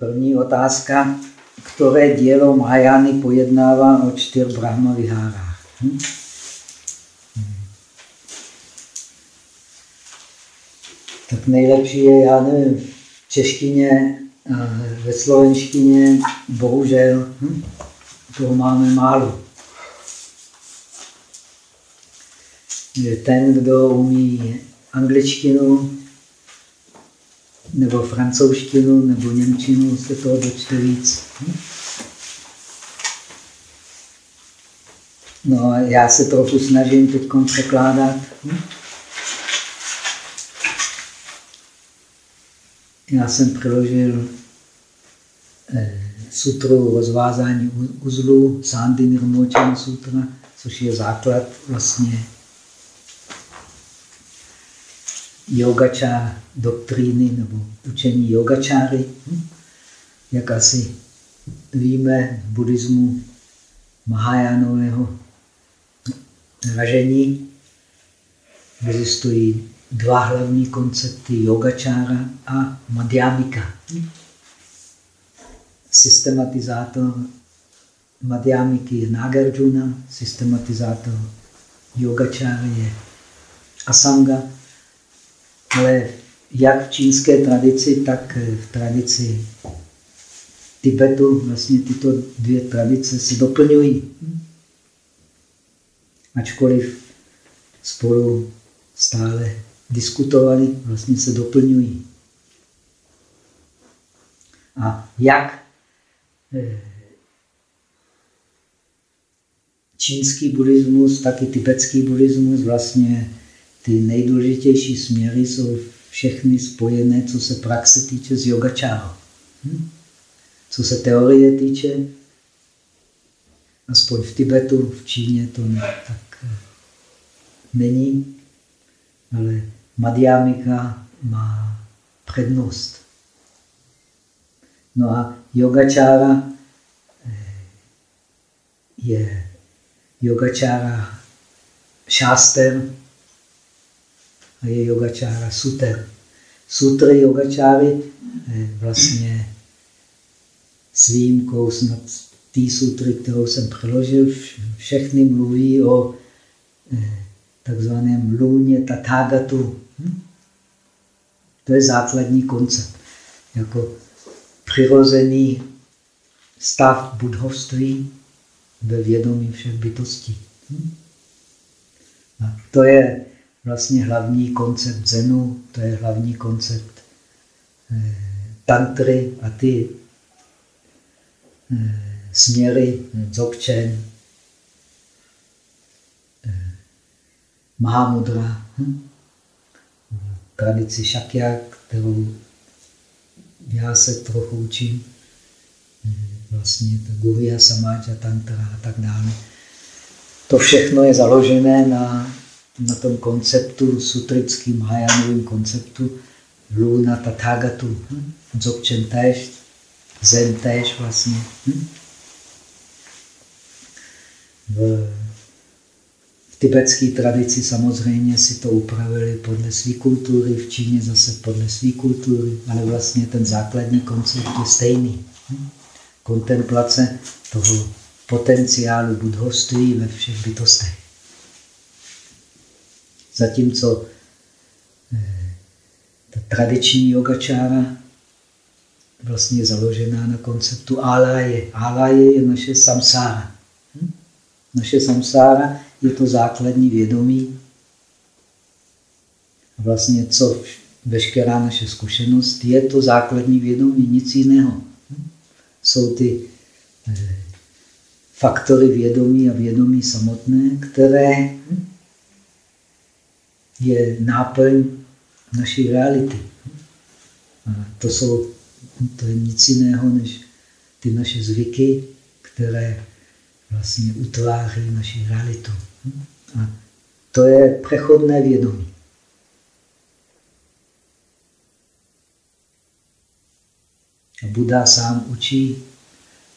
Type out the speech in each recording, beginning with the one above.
První otázka, které dílo Mahajány pojednává o čtyř Brahma Vihárách. Hm? Tak nejlepší je, já nevím, v češtině, ve slovenštině, bohužel, hm? toho máme málo. Ten, kdo umí angličtinu, nebo francouzštinu, nebo němčinu, se toho dočte víc. No a já se trochu snažím teď překládat. Já jsem přiložil eh, sutru rozvázání uzlu, Sandy Nirmochana sutra, což je základ vlastně yogačá doktríny nebo učení yogačáry. Hm? Jak asi víme, v buddhismu Mahajánového ražení existují dva hlavní koncepty yogačára a madhyamika. Hm? Systematizátor madhyamiky je Nagarjuna, systematizátor yogačára je Asanga, ale jak v čínské tradici, tak v tradici Tibetu vlastně tyto dvě tradice se doplňují. Ačkoliv spolu stále diskutovali, vlastně se doplňují. A jak eh, čínský buddhismus, tak i tibetský buddhismus vlastně ty nejdůležitější směry jsou všechny spojené, co se praxe týče s yogačárou. Hm? Co se teorie týče, aspoň v Tibetu, v Číně to ne, tak eh, není, ale madhyamika má přednost. No a yogačára eh, je yogačára šáster, a je yogačára suter. Sutry yogačáry eh, vlastně s výjimkou snad té sutry, kterou jsem přeložil, všechny mluví o eh, takzvaném lůně tathagatu. Hm? To je základní koncept. Jako přirozený stav budhovství ve vědomí všech bytostí. Hm? A to je vlastně hlavní koncept Zenu, to je hlavní koncept eh, tantry a ty eh, směry Dzogchen, eh, Mahamudra, hm? tradici Shakya, kterou já se trochu učím, vlastně ta Gurya, Samáča, Tantra a tak dále. To všechno je založené na na tom konceptu, sutrickým Mahajánovým konceptu Luna Tathagatu. Hm? Dzogchen též, Zen též vlastně. Hm? V, v tibetské tradici samozřejmě si to upravili podle své kultury, v Číně zase podle své kultury, ale vlastně ten základní koncept je stejný. Hm? Kontemplace toho potenciálu budhoství ve všech bytostech. Zatímco eh, ta tradiční yogačára vlastně je založená na konceptu áláje. Áláje je naše samsára. Hm? Naše samsára je to základní vědomí. A vlastně co veškerá naše zkušenost je to základní vědomí, nic jiného. Hm? Jsou ty eh, faktory vědomí a vědomí samotné, které hm? Je náplň naší reality. A to, jsou, to je nic jiného než ty naše zvyky, které vlastně utváří naši realitu. A to je přechodné vědomí. A Buddha sám učí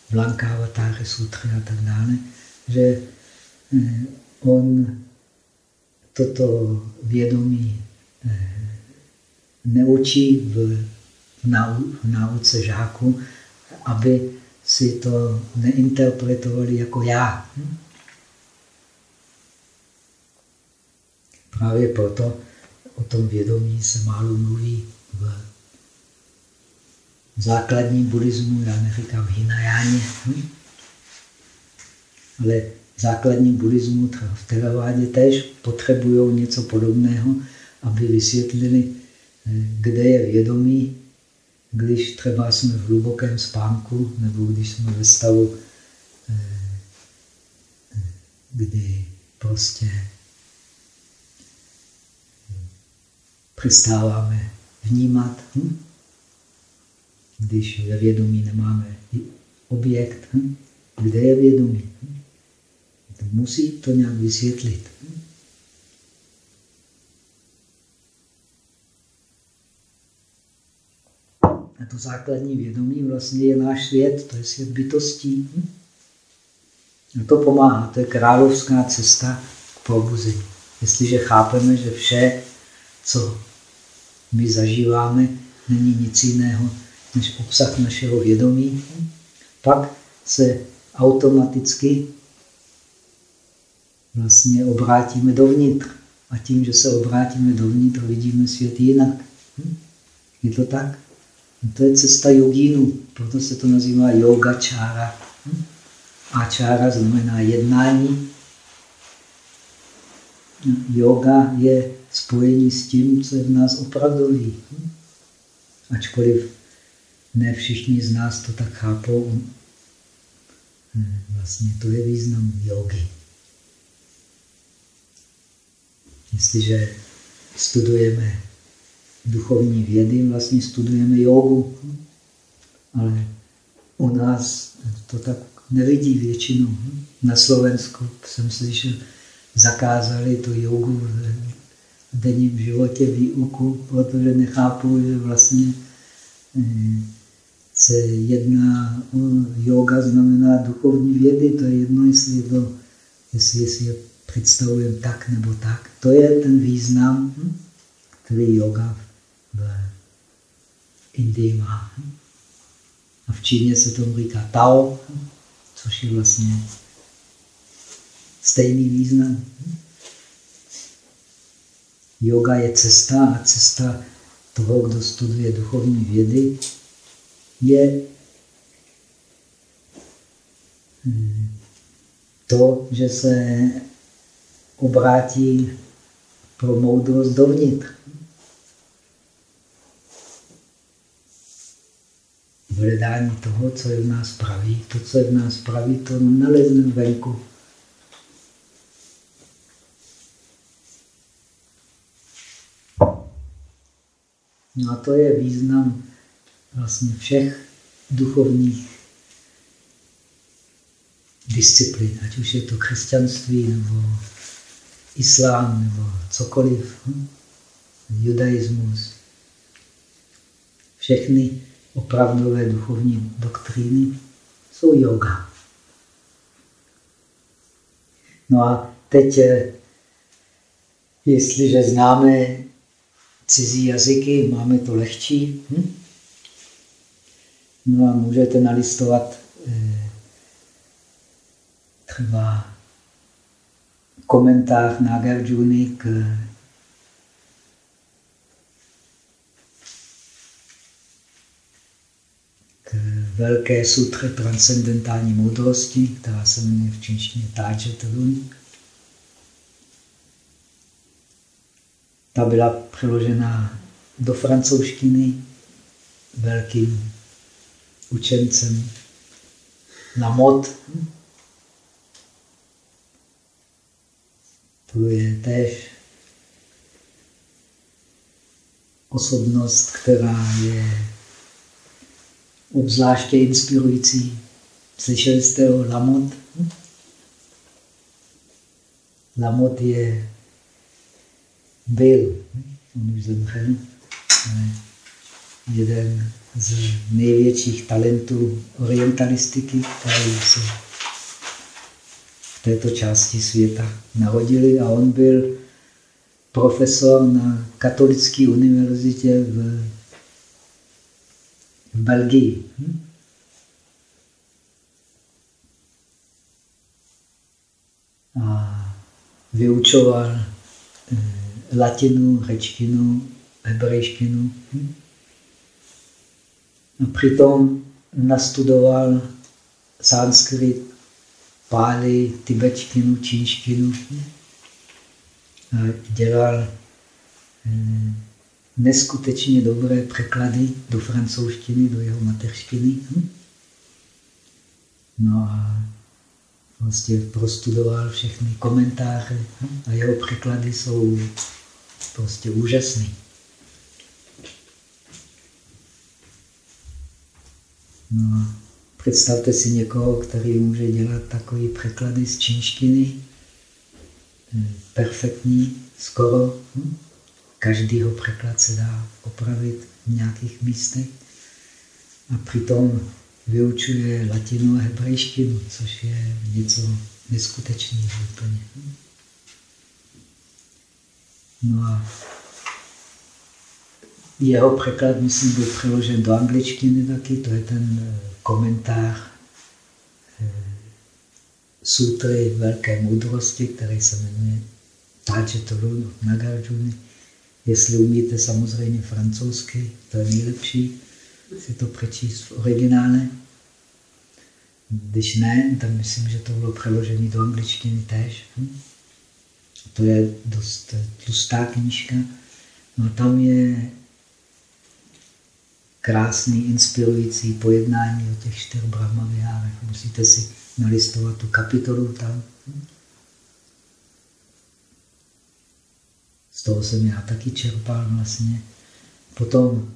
v Lankavatare sutry a tak dále, že eh, on toto vědomí eh, neučí v v náuce žáků, aby si to neinterpretovali jako já. Právě proto o tom vědomí se málo mluví v základním buddhismu, já neříkám Hinajáně, hm? ale v základním buddhismu, v Theravádě tež potřebují něco podobného, aby vysvětlili, eh, kde je vědomí, když třeba jsme v hlubokém spánku, nebo když jsme ve stavu, eh, eh, kdy prostě přestáváme vnímat, hm? když ve vědomí nemáme objekt, hm? kde je vědomí. Hm? Musí to nějak vysvětlit. A to základní vědomí vlastně je náš svět, to je svět bytostí. A to pomáhá, to je královská cesta k probuzení. Jestliže chápeme, že vše, co my zažíváme, není nic jiného než obsah našeho vědomí, pak se automaticky vlastně obrátíme dovnitř. A tím, že se obrátíme dovnitř, vidíme svět jinak. Je to tak? A to je cesta jogínu, proto se to nazývá yoga čára. A čára znamená jednání. Yoga je spojení s tím, co je v nás opravdový. Ačkoliv ne všichni z nás to tak chápou, vlastně to je význam jogy. Jestliže studujeme duchovní vědy, vlastně studujeme jogu. Ale u nás to tak nevidí většinou. Na Slovensku jsem slyšel, zakázali tu jogu v denním životě výuku, protože nechápu, že vlastně eh, se jedná o yoga, znamená duchovní vědy, to je jedno, jestli je to, jestli, jestli je představujeme tak nebo tak. To je ten význam, hm, který yoga v Indii má. A v Číně se tomu říká Tao, což je vlastně stejný význam. Yoga je cesta a cesta toho, kdo studuje duchovní vědy, je hm, to, že se obrátí pro moudrost dovnitř. V hledání toho, co je v nás praví. To, co je v nás praví, to nalezneme venku. No a to je význam vlastně všech duchovních disciplín, ať už je to křesťanství nebo islám nebo cokoliv, hm? judaismus, všechny opravdové duchovní doktríny jsou yoga. No a teď, eh, jestliže známe cizí jazyky, máme to lehčí. Hm? No a můžete nalistovat eh, komentář Nagarjuna k velké sutře transcendentální moudrosti, která se jmenuje v čínštině Tajatarun. Ta byla přeložena do francouzštiny velkým učencem Lamot. To je též osobnost, která je obzvláště inspirující. Slyšeli jste o Lamot? Lamot je byl, on už zemřel, jeden z největších talentů orientalistiky, který se této části světa narodili a on byl profesor na katolické univerzitě v v Belgii. Hm? A vyučoval eh, latinu, řečtinu, hebrejštinu. Hm? A přitom nastudoval sanskrit, páli, tibetštinu, čínštinu. A dělal hm, neskutečně dobré překlady do francouzštiny, do jeho mateřštiny. No a vlastně prostudoval všechny komentáře a jeho překlady jsou prostě úžasné. No a představte si někoho, který může dělat takový překlady z čínštiny, hm, perfektní, skoro. Hm? Každýho překlad se dá opravit v nějakých místech a přitom vyučuje latinu a hebrejštinu, což je něco neskutečného úplně. No a jeho překlad, myslím, byl přeložen do angličtiny taky, to je ten eh, komentář eh, sutry velké moudrosti, který se jmenuje Tajetolun Nagarjuna. Jestli umíte samozřejmě francouzsky, to je nejlepší si to přečíst v originále. Když ne, tak myslím, že to bylo přeložené do angličtiny též. Hm? To je dost tlustá knížka. No tam je krásný, inspirující pojednání o těch čtyř brahmavihárech. Musíte si nalistovat tu kapitolu tam. Z toho jsem já taky čerpal vlastně. Potom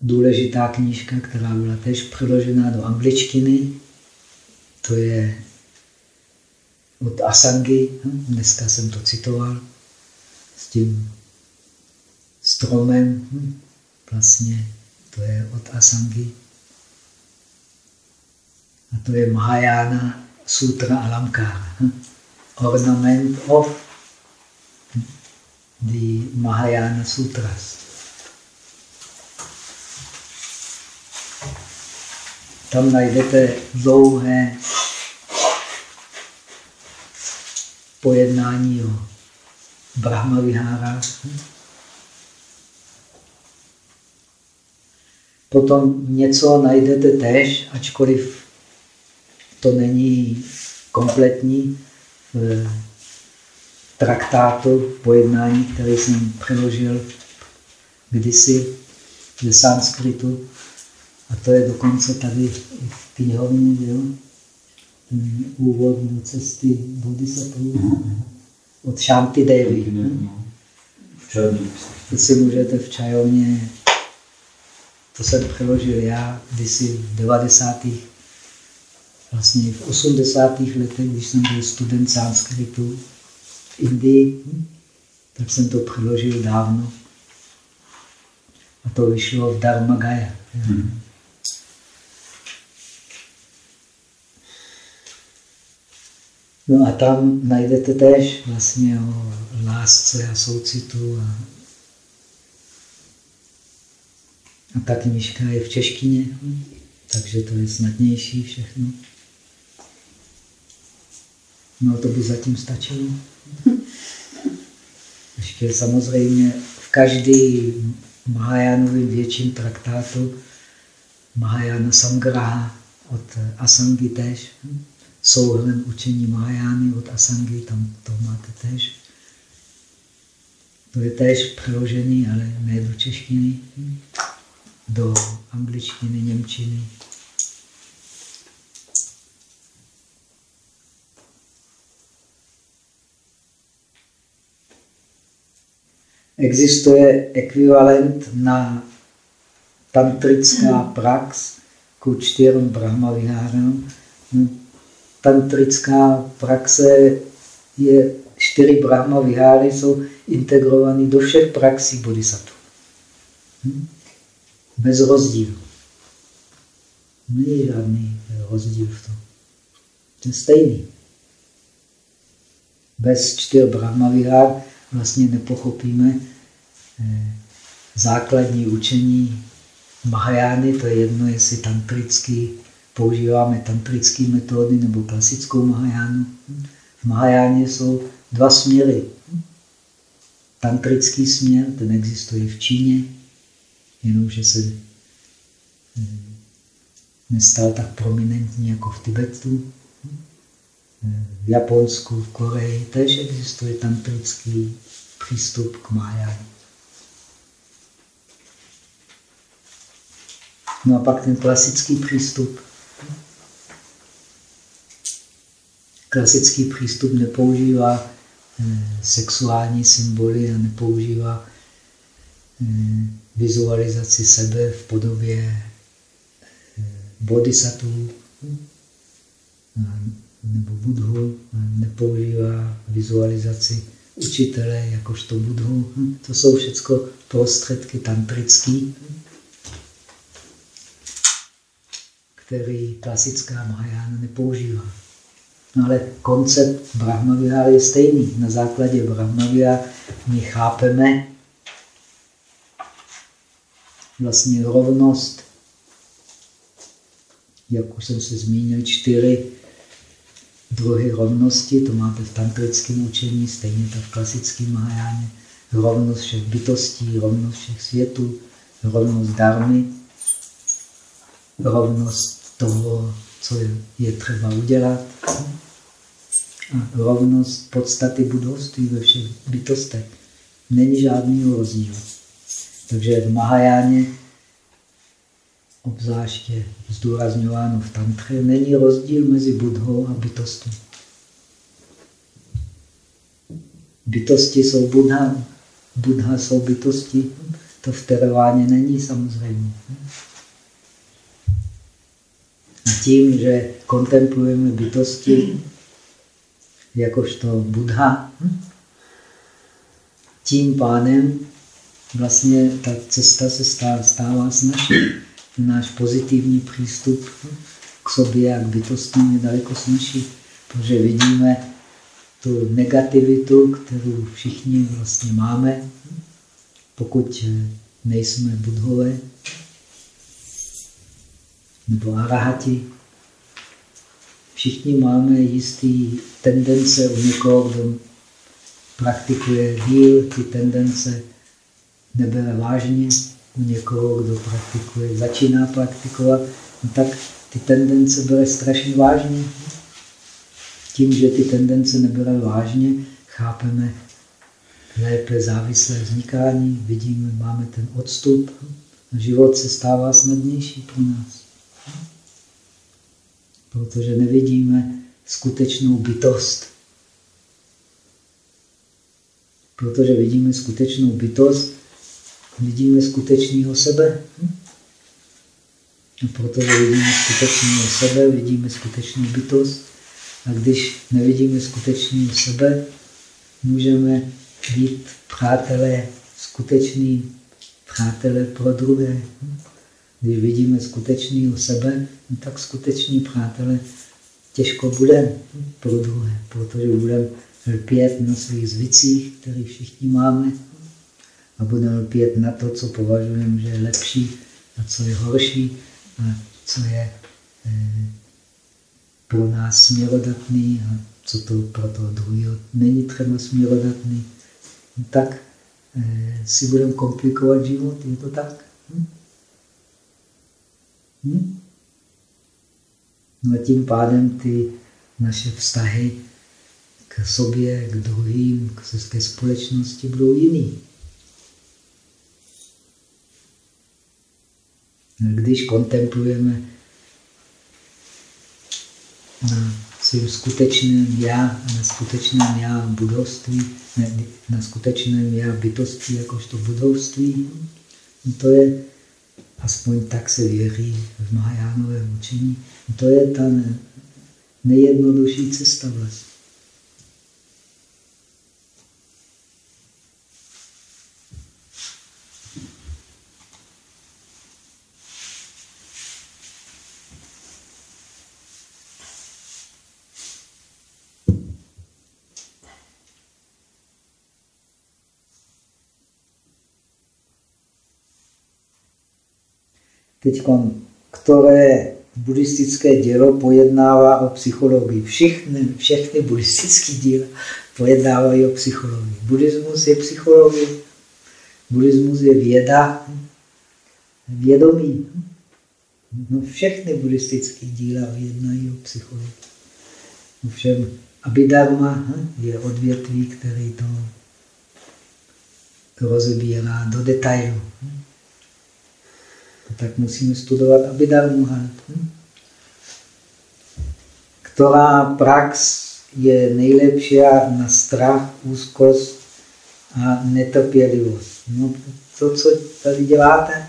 důležitá knížka, která byla tež přeložena do angličtiny, to je od Asangy, hm, dneska jsem to citoval, s tím stromem, hm, vlastně to je od Asangy. A to je Mahayana Sutra Alamkara, Ornament of the Mahayana Sutras. Tam najdete dlouhé pojednání o Brahmavihárách. Potom něco najdete tež, ačkoliv to není kompletní v traktátu, v pojednání, který jsem přeložil kdysi ze sanskritu. A to je dokonce tady v knihovně, jo? úvod do cesty bodhisattvů od Shanti Devi. No. To si můžete v čajovně, to jsem přeložil já kdysi v 90. vlastně v 80. letech, když jsem byl student sanskritu v Indii, tak jsem to přeložil dávno. A to vyšlo v Dharma Gaya. Hmm. No a tam najdete tež vlastně o lásce a soucitu. A, a ta knižka je v češtině, takže to je snadnější všechno. No to by zatím stačilo. Ještě samozřejmě v každý Mahajánovým větším traktátu Mahajana Samgraha od Asangi tež souhrn učení Mahajány od Asangy, tam to máte tež. To je tež přeložený, ale ne do češtiny, do angličtiny, němčiny. Existuje ekvivalent na tantrická prax ku čtyřem brahmavihárám tantrická praxe je čtyři brahma viháry jsou integrovaný do všech praxí bodhisattva. Hm? Bez rozdílu. Není žádný rozdíl v tom. To je stejný. Bez čtyř brahma vihár vlastně nepochopíme eh, základní učení Mahajány, to je jedno, jestli tantrický, používáme tantrické metody nebo klasickou Mahajánu. V Mahajáně jsou dva směry. Tantrický směr, ten existuje v Číně, jenomže se eh, nestal tak prominentní jako v Tibetu. V Japonsku, v Koreji tež existuje tantrický přístup k Mahajánu. No a pak ten klasický přístup. Klasický přístup nepoužívá eh, sexuální symboly a nepoužívá eh, vizualizaci sebe v podobě eh, bodhisattva nebo budhu, nepoužívá vizualizaci učitele jakožto budhu. To jsou všechno prostředky tantrické. který klasická Mahajána nepoužívá. No ale koncept Brahmaviháry je stejný. Na základě Brahmaviháry my chápeme vlastně rovnost, jak už jsem se zmínil, čtyři druhy rovnosti, to máte v tantrickém učení, stejně tak v klasickém Mahajáně. Rovnost všech bytostí, rovnost všech světů, rovnost darmy, rovnost toho, co je třeba udělat. A rovnost podstaty budovství ve všech bytostech. Není žádný rozdíl. Takže v Mahajáně, obzvláště zdůrazňováno v tantře, není rozdíl mezi budhou a bytostí. Bytosti jsou Buddha, Buddha jsou bytosti. To v Tereváně není samozřejmě tím, že kontemplujeme bytosti jakožto Buddha, tím pádem vlastně ta cesta se stává snažší. Náš pozitivní přístup k sobě a k bytostním je daleko snažší, protože vidíme tu negativitu, kterou všichni vlastně máme, pokud nejsme budhové, nebo arahati. Všichni máme jistý tendence u někoho, kdo praktikuje díl, ty tendence nebere vážně, u někoho, kdo praktikuje, začíná praktikovat, no tak ty tendence bere strašně vážně. Tím, že ty tendence nebere vážně, chápeme lépe závislé vznikání, vidíme, máme ten odstup, život se stává snadnější pro nás protože nevidíme skutečnou bytost. Protože vidíme skutečnou bytost, vidíme skutečného sebe. A protože vidíme skutečného sebe, vidíme skutečnou bytost. A když nevidíme skutečného sebe, můžeme být přátelé, skutečný přátelé pro druhé. Když vidíme skutečného sebe, no tak skuteční přátelé těžko budeme pro druhé, protože budeme lpět na svých zvicích, které všichni máme, a budeme lpět na to, co považujeme, že je lepší a co je horší a co je eh, pro nás směrodatný a co to pro toho druhého není třeba směrodatný, tak eh, si budeme komplikovat život, je to tak? Hm? Hm? No a tím pádem ty naše vztahy k sobě, k druhým, ke společnosti budou jiný. Když kontemplujeme na svým skutečném já na skutečném já budovství, ne, na skutečném já bytoství jakožto budovství, no to je aspoň tak se věří v Mahajánovém učení. To je ta nejjednodušší cesta vlastně. Teď, které buddhistické dílo pojednává o psychologii. Všechny, všechny buddhistické díla pojednávají o psychologii. Buddhismus je psychologie. Buddhismus je věda, vědomí. No, všechny buddhistické díla jednají o psychologii. Ovšem Abhidharma hm, je odvětví, který to rozebírá do detailu. Hm. Tak musíme studovat Abhidharmu. Hm. Která prax je nejlepší na strach, úzkost a netrpělivost. No, to, co tady děláte,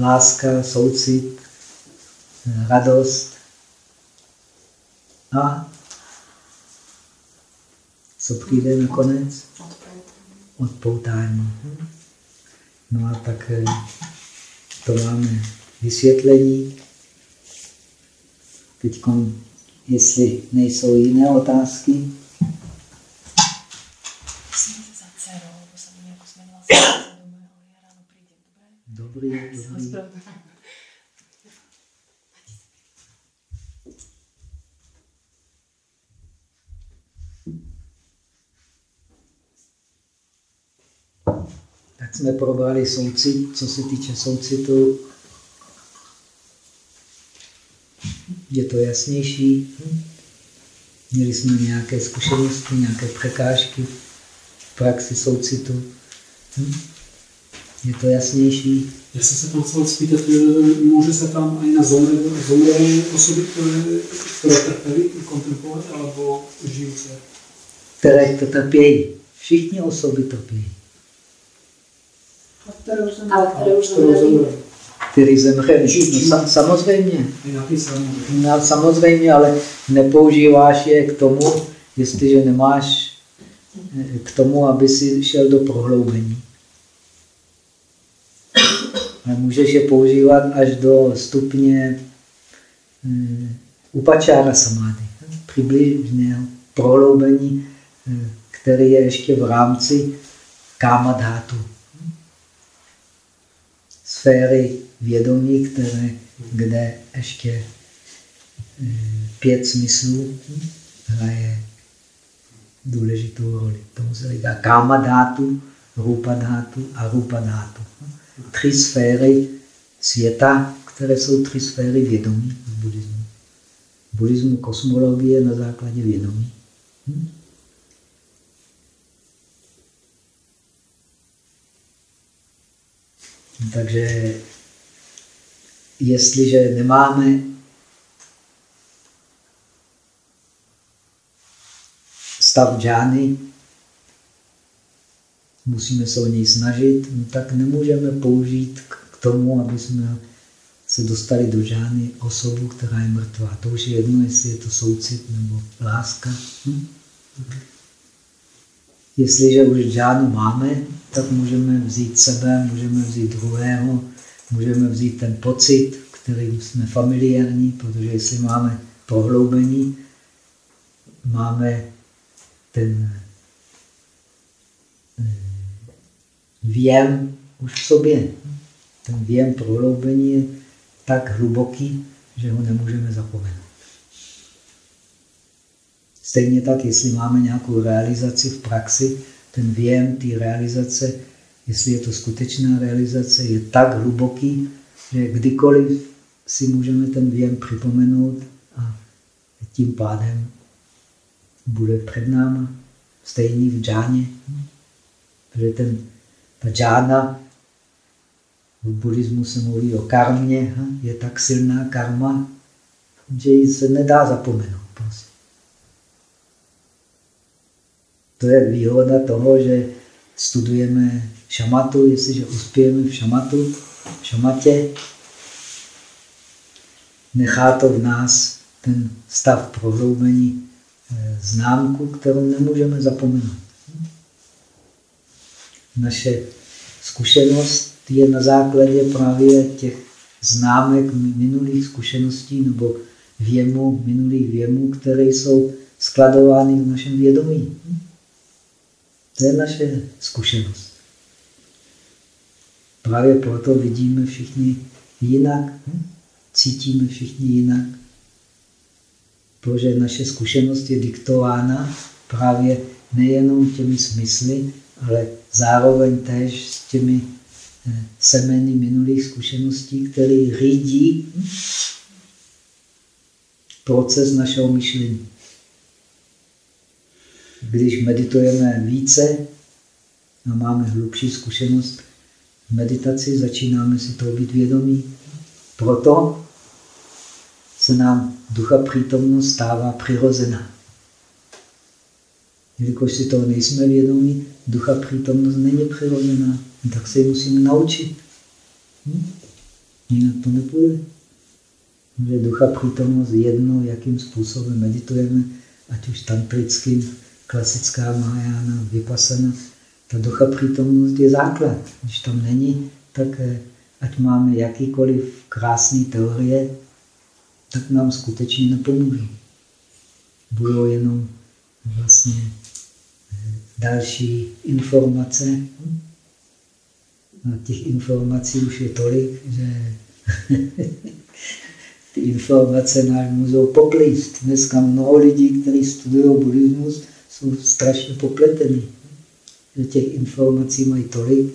láska, soucit, radost. A co přijde nakonec? Odpoutání. No a tak eh, to máme vysvětlení. Teď, jestli nejsou jiné otázky. Dobrý, dobrý. Tak jsme probrali soucit, co se týče soucitu. Je to jasnější. Měli jsme nějaké zkušenosti, nějaké překážky v praxi soucitu. Je to jasnější? Já jsem se tam chcel spýtat, může se tam i na zoumrelé osoby, které, které trpěly, kontemplovat, alebo žijúce? Které to trpějí. Všichni osoby trpějí. Ale. Který zemřeli. No, samozřejmě. No, samozřejmě, ale nepoužíváš je k tomu, jestliže nemáš eh, k tomu, aby si šel do prohloubení. A můžeš je používat až do stupně um, upačára samády, přibližného prohloubení, eh, který je ještě v rámci kámadhátu. Sféry vědomí, které, kde ještě eh, pět smyslů hraje důležitou roli. Tomu se říká kámadhátu, rupadhátu a rupadhátu tři sféry světa, které jsou tři sféry vědomí v buddhismu. Buddhismu kosmologie na základě vědomí. Hm? Takže jestliže nemáme stav džány, musíme se o něj snažit, no tak nemůžeme použít k tomu, aby jsme se dostali do žádné osobu, která je mrtvá. To už je jedno, jestli je to soucit nebo láska. Hm? Jestliže už žádnou máme, tak můžeme vzít sebe, můžeme vzít druhého, můžeme vzít ten pocit, kterým jsme familiární, protože jestli máme prohloubení, máme ten věm už v sobě. Ten věm prohloubení je tak hluboký, že ho nemůžeme zapomenout. Stejně tak, jestli máme nějakou realizaci v praxi, ten věm té realizace, jestli je to skutečná realizace, je tak hluboký, že kdykoliv si můžeme ten věm připomenout a tím pádem bude před náma stejný v džáně. Protože ten ta džána, v buddhismu se mluví o karmě, je tak silná karma, že ji se nedá zapomenout. Prostě. To je výhoda toho, že studujeme šamatu, jestliže uspějeme v šamatu, v šamatě, nechá to v nás ten stav prohloubení eh, známku, kterou nemůžeme zapomenout naše zkušenost je na základě právě těch známek minulých zkušeností nebo věmu, minulých věmů, které jsou skladovány v našem vědomí. To je naše zkušenost. právě proto vidíme všichni jinak, hm? cítíme všichni jinak. Protože naše zkušenost je diktována právě nejenom těmi smysly, ale zároveň též s těmi eh, semeny minulých zkušeností, které řídí hm? proces našeho myšlení. Když meditujeme více a máme hlubší zkušenost v meditaci, začínáme si to být vědomí. Proto se nám ducha přítomnost stává přirozená. Jelikož si toho nejsme vědomí, ducha přítomnost není přirozená, tak se ji musíme naučit. Hm? Jinak to nepůjde. Že ducha přítomnost jedno, jakým způsobem meditujeme, ať už tantrickým, klasická Mahajana, Vipassana, ta ducha přítomnost je základ. Když tam není, tak eh, ať máme jakýkoliv krásný teorie, tak nám skutečně nepomůže. Budou jenom vlastně eh, další informace. A těch informací už je tolik, že ty informace nás můžou poplíst. Dneska mnoho lidí, kteří studují buddhismus, jsou strašně popletení. Že těch informací mají tolik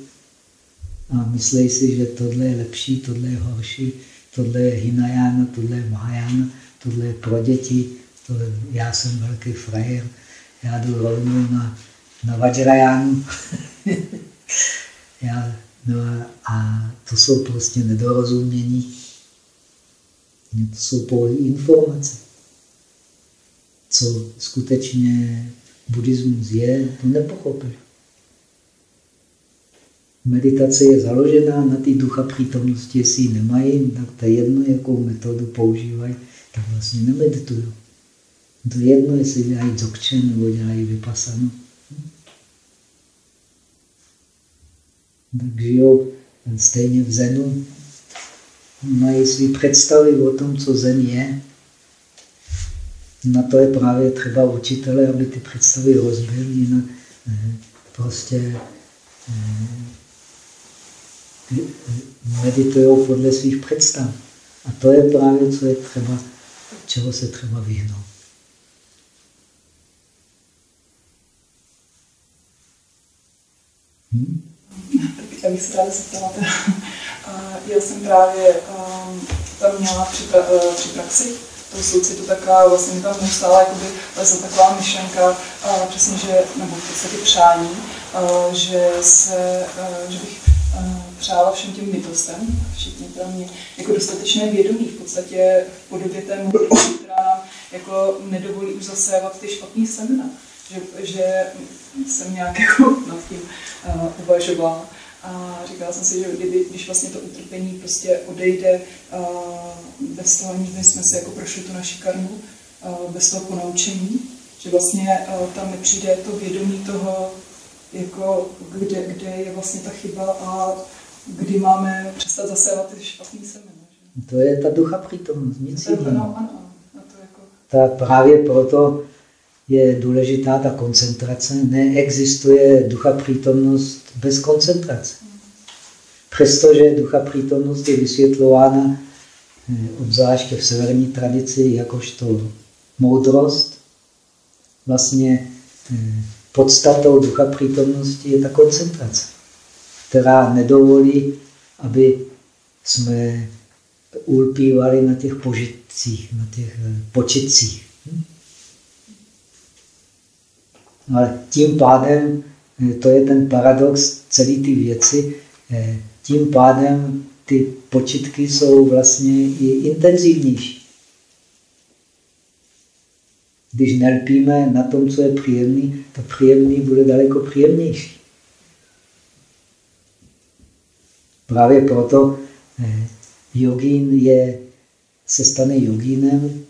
a myslí si, že tohle je lepší, tohle je horší, tohle je Hinayana, tohle je Mahayana, tohle je pro děti, tohle, já jsem velký frajer, já jdu rovnou na, na Vajrayanu. já, no a, a to jsou prostě nedorozumění. To jsou pouhé informace. Co skutečně buddhismus je, to nepochopili. Meditace je založená na té ducha přítomnosti, jestli ji nemají, tak to je jedno, jakou metodu používají, tak vlastně nemeditují. To je jedno, jestli dělají dzogchen nebo dělají vypasanu. Tak žijou stejně v zenu, mají své představy o tom, co zen je, na to je právě třeba učitele, aby ty představy rozbil, jinak eh, prostě eh, meditují podle svých představ. A to je právě, co je třeba, čeho se třeba vyhnout. Hm? Já bych se ráda zeptala. Já jsem právě um, tam měla při, uh, při praxi toho soucitu taková, vlastně tam neustále jakoby lezla taková myšlenka, a přesně, že, nebo v podstatě přání, že, se, že bych a, přála všem těm bytostem, všichni pro mě, jako dostatečné vědomí v podstatě v podobě té moudrosti, která nám jako nedovolí už zasévat ty špatné semena. Že, že jsem nějak jako nad tím uh, uvažovala. A říkala jsem si, že kdyby, když vlastně to utrpení prostě odejde bez toho, aniž jsme si jako prošli tu naši karmu, bez toho ponaučení, že vlastně tam nepřijde to vědomí toho, jako kde, kde je vlastně ta chyba a kdy máme přestat zasévat ty špatný semena. To je ta ducha přítomnost, nic jiného. No, ano, ano. To jako... Tak právě proto je důležitá ta koncentrace. Neexistuje ducha přítomnost bez koncentrace. Přestože ducha přítomnost je vysvětlována eh, obzvláště v severní tradici jakožto moudrost, vlastně eh, podstatou ducha přítomnosti je ta koncentrace, která nedovolí, aby jsme ulpívali na těch požitcích, na těch eh, počitcích. Hm? Ale tím pádem, eh, to je ten paradox celé ty věci, eh, tím pádem ty počitky jsou vlastně i intenzivnější. Když nelpíme na tom, co je příjemný, tak příjemný bude daleko příjemnější. Právě proto eh, jogín je, se stane jogínem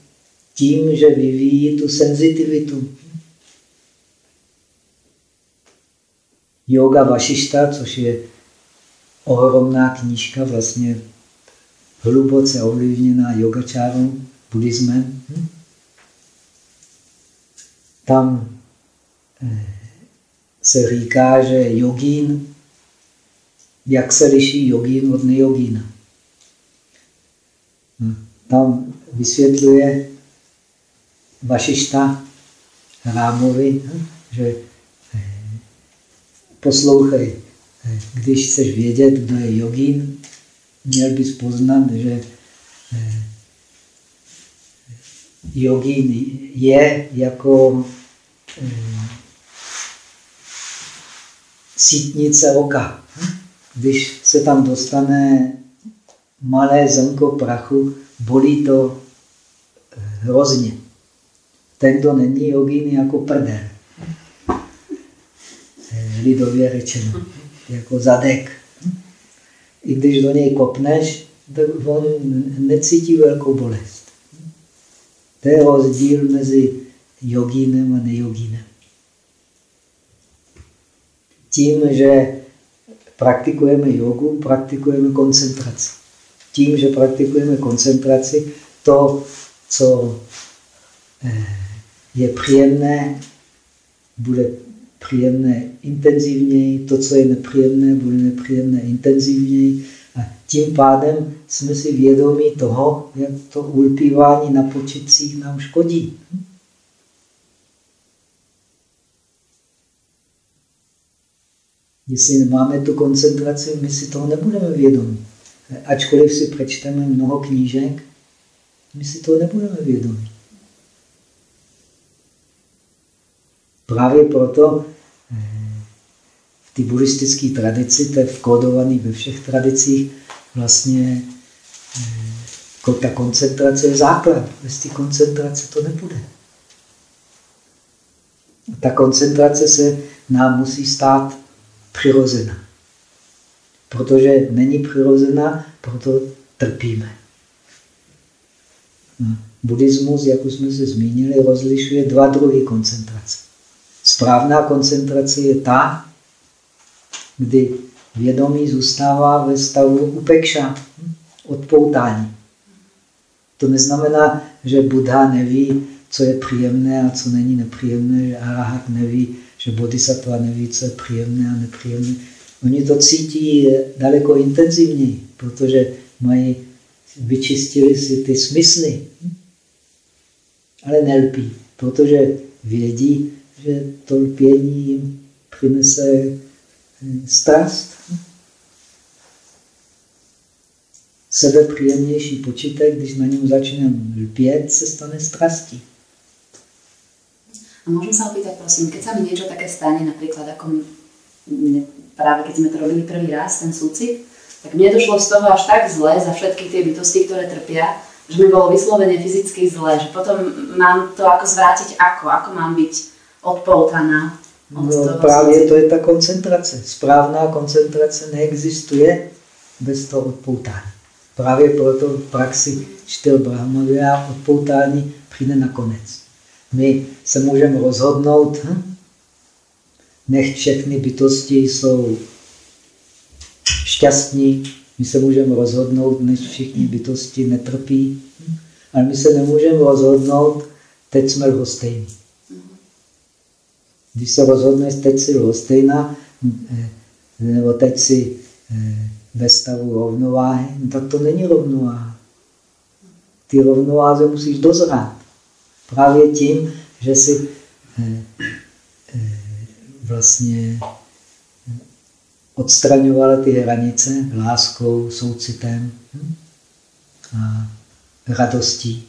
tím, že vyvíjí tu senzitivitu. Yoga Vašišta, což je ohromná knížka, vlastně hluboce ovlivněná yogačárou, buddhismem. Tam eh, se říká, že jogín jak se liší jogín od nejogína. Hm. Tam vysvětluje Vašišta Rámovi, že poslouchej, eh, když chceš vědět, kdo je jogín, měl bys poznat, že eh, jogín je jako sítnice oka. Když se tam dostane malé zrnko prachu, bolí to hrozně. Ten, není jogín, jako prdel. Lidově řečeno. Jako zadek. I když do něj kopneš, tak on necítí velkou bolest. To je rozdíl mezi jogínem a nejogínem. Tím, že praktikujeme jogu, praktikujeme koncentraci. Tím, že praktikujeme koncentraci, to, co eh, je příjemné, bude příjemné intenzivněji, to, co je nepříjemné, bude nepříjemné intenzivněji. A tím pádem jsme si vědomí toho, jak to ulpívání na počitcích nám škodí. Jestli nemáme tu koncentraci, my si toho nebudeme vědomí. Ačkoliv si přečteme mnoho knížek, my si toho nebudeme vědomí. Právě proto eh, v té buddhistické tradici, to je vkódovaný ve všech tradicích, vlastně eh, ta koncentrace je základ. Bez té koncentrace to nebude. Ta koncentrace se nám musí stát přirozená. Protože není přirozená, proto trpíme. No, buddhismus, jak už jsme se zmínili, rozlišuje dva druhy koncentrace. Správná koncentrace je ta, kdy vědomí zůstává ve stavu upekša, odpoutání. To neznamená, že Buddha neví, co je příjemné a co není nepříjemné, že Arahat neví, že Bodhisattva neví, co je příjemné a nepříjemné. Oni to cítí daleko intenzivněji, protože mají, vyčistili si ty smysly, ale nelpí, protože vědí, že to lpění jim přinese eh, strast. Sebepříjemnější počítek, když na něm začne lpět, se stane strastí. A môžem sa opýtať, prosím, keď sa mi niečo také stane, napríklad ako mi, práve keď sme to robili prvý raz, ten súcit, tak mne došlo z toho až tak zle za všetky tie bytosti, ktoré trpia, že mi bolo vyslovene fyzicky zle, že potom mám to ako zvrátiť ako, ako mám byť odpoutaná. Od no, právě to je ta koncentrace. Správná koncentrace neexistuje bez toho odpoutání. Právě proto v praxi čtyř brahmavia odpoutání přijde na konec. My se můžeme rozhodnout, hm? nech všechny bytosti jsou šťastní, my se můžeme rozhodnout, než všichni bytosti netrpí, hm? ale my se nemůžeme rozhodnout, teď jsme lhostejní. Když se rozhodneš, teď si lhostejná, eh, nebo teď si eh, ve stavu rovnováhy, no tak to není rovnováha. Ty rovnováze musíš dozrát. Právě tím, že si eh, vlastně odstraňovala ty hranice láskou, soucitem hm, a radostí.